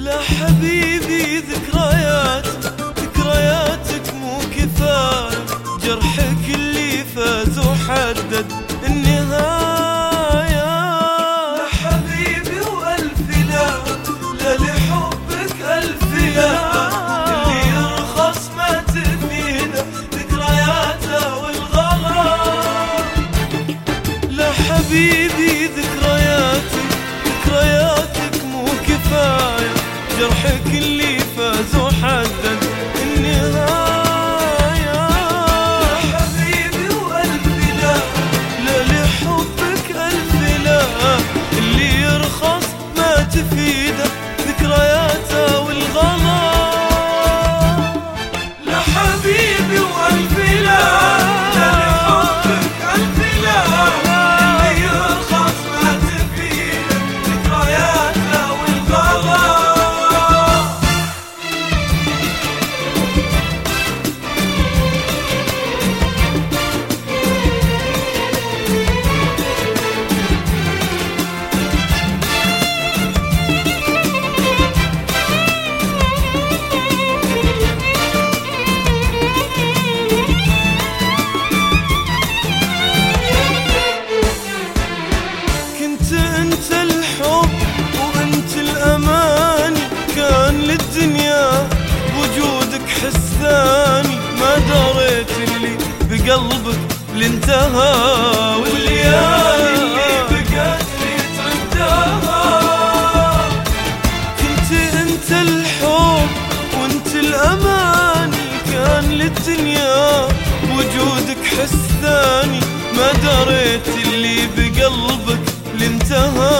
لا حبيبي ذكريات ذكرياتك مو كفاية جرحك اللي فاز وحدد النهاية. لا وألف لا لا لحبك ألف لا. اللي يرخص ما تفيده ذكرياته والغلا لا جرحك اللي فاز وحدد النهاية حبيبي وقلبي لا لا لحبك قلبي لا. اللي يرخص ما تفيد. بقلبك لانتهى والليالي اللي بقت لي كنت أنت الحب وأنت الأمان كان للدنيا. وجودك حس ثاني ما دريت اللي بقلبك لانتهى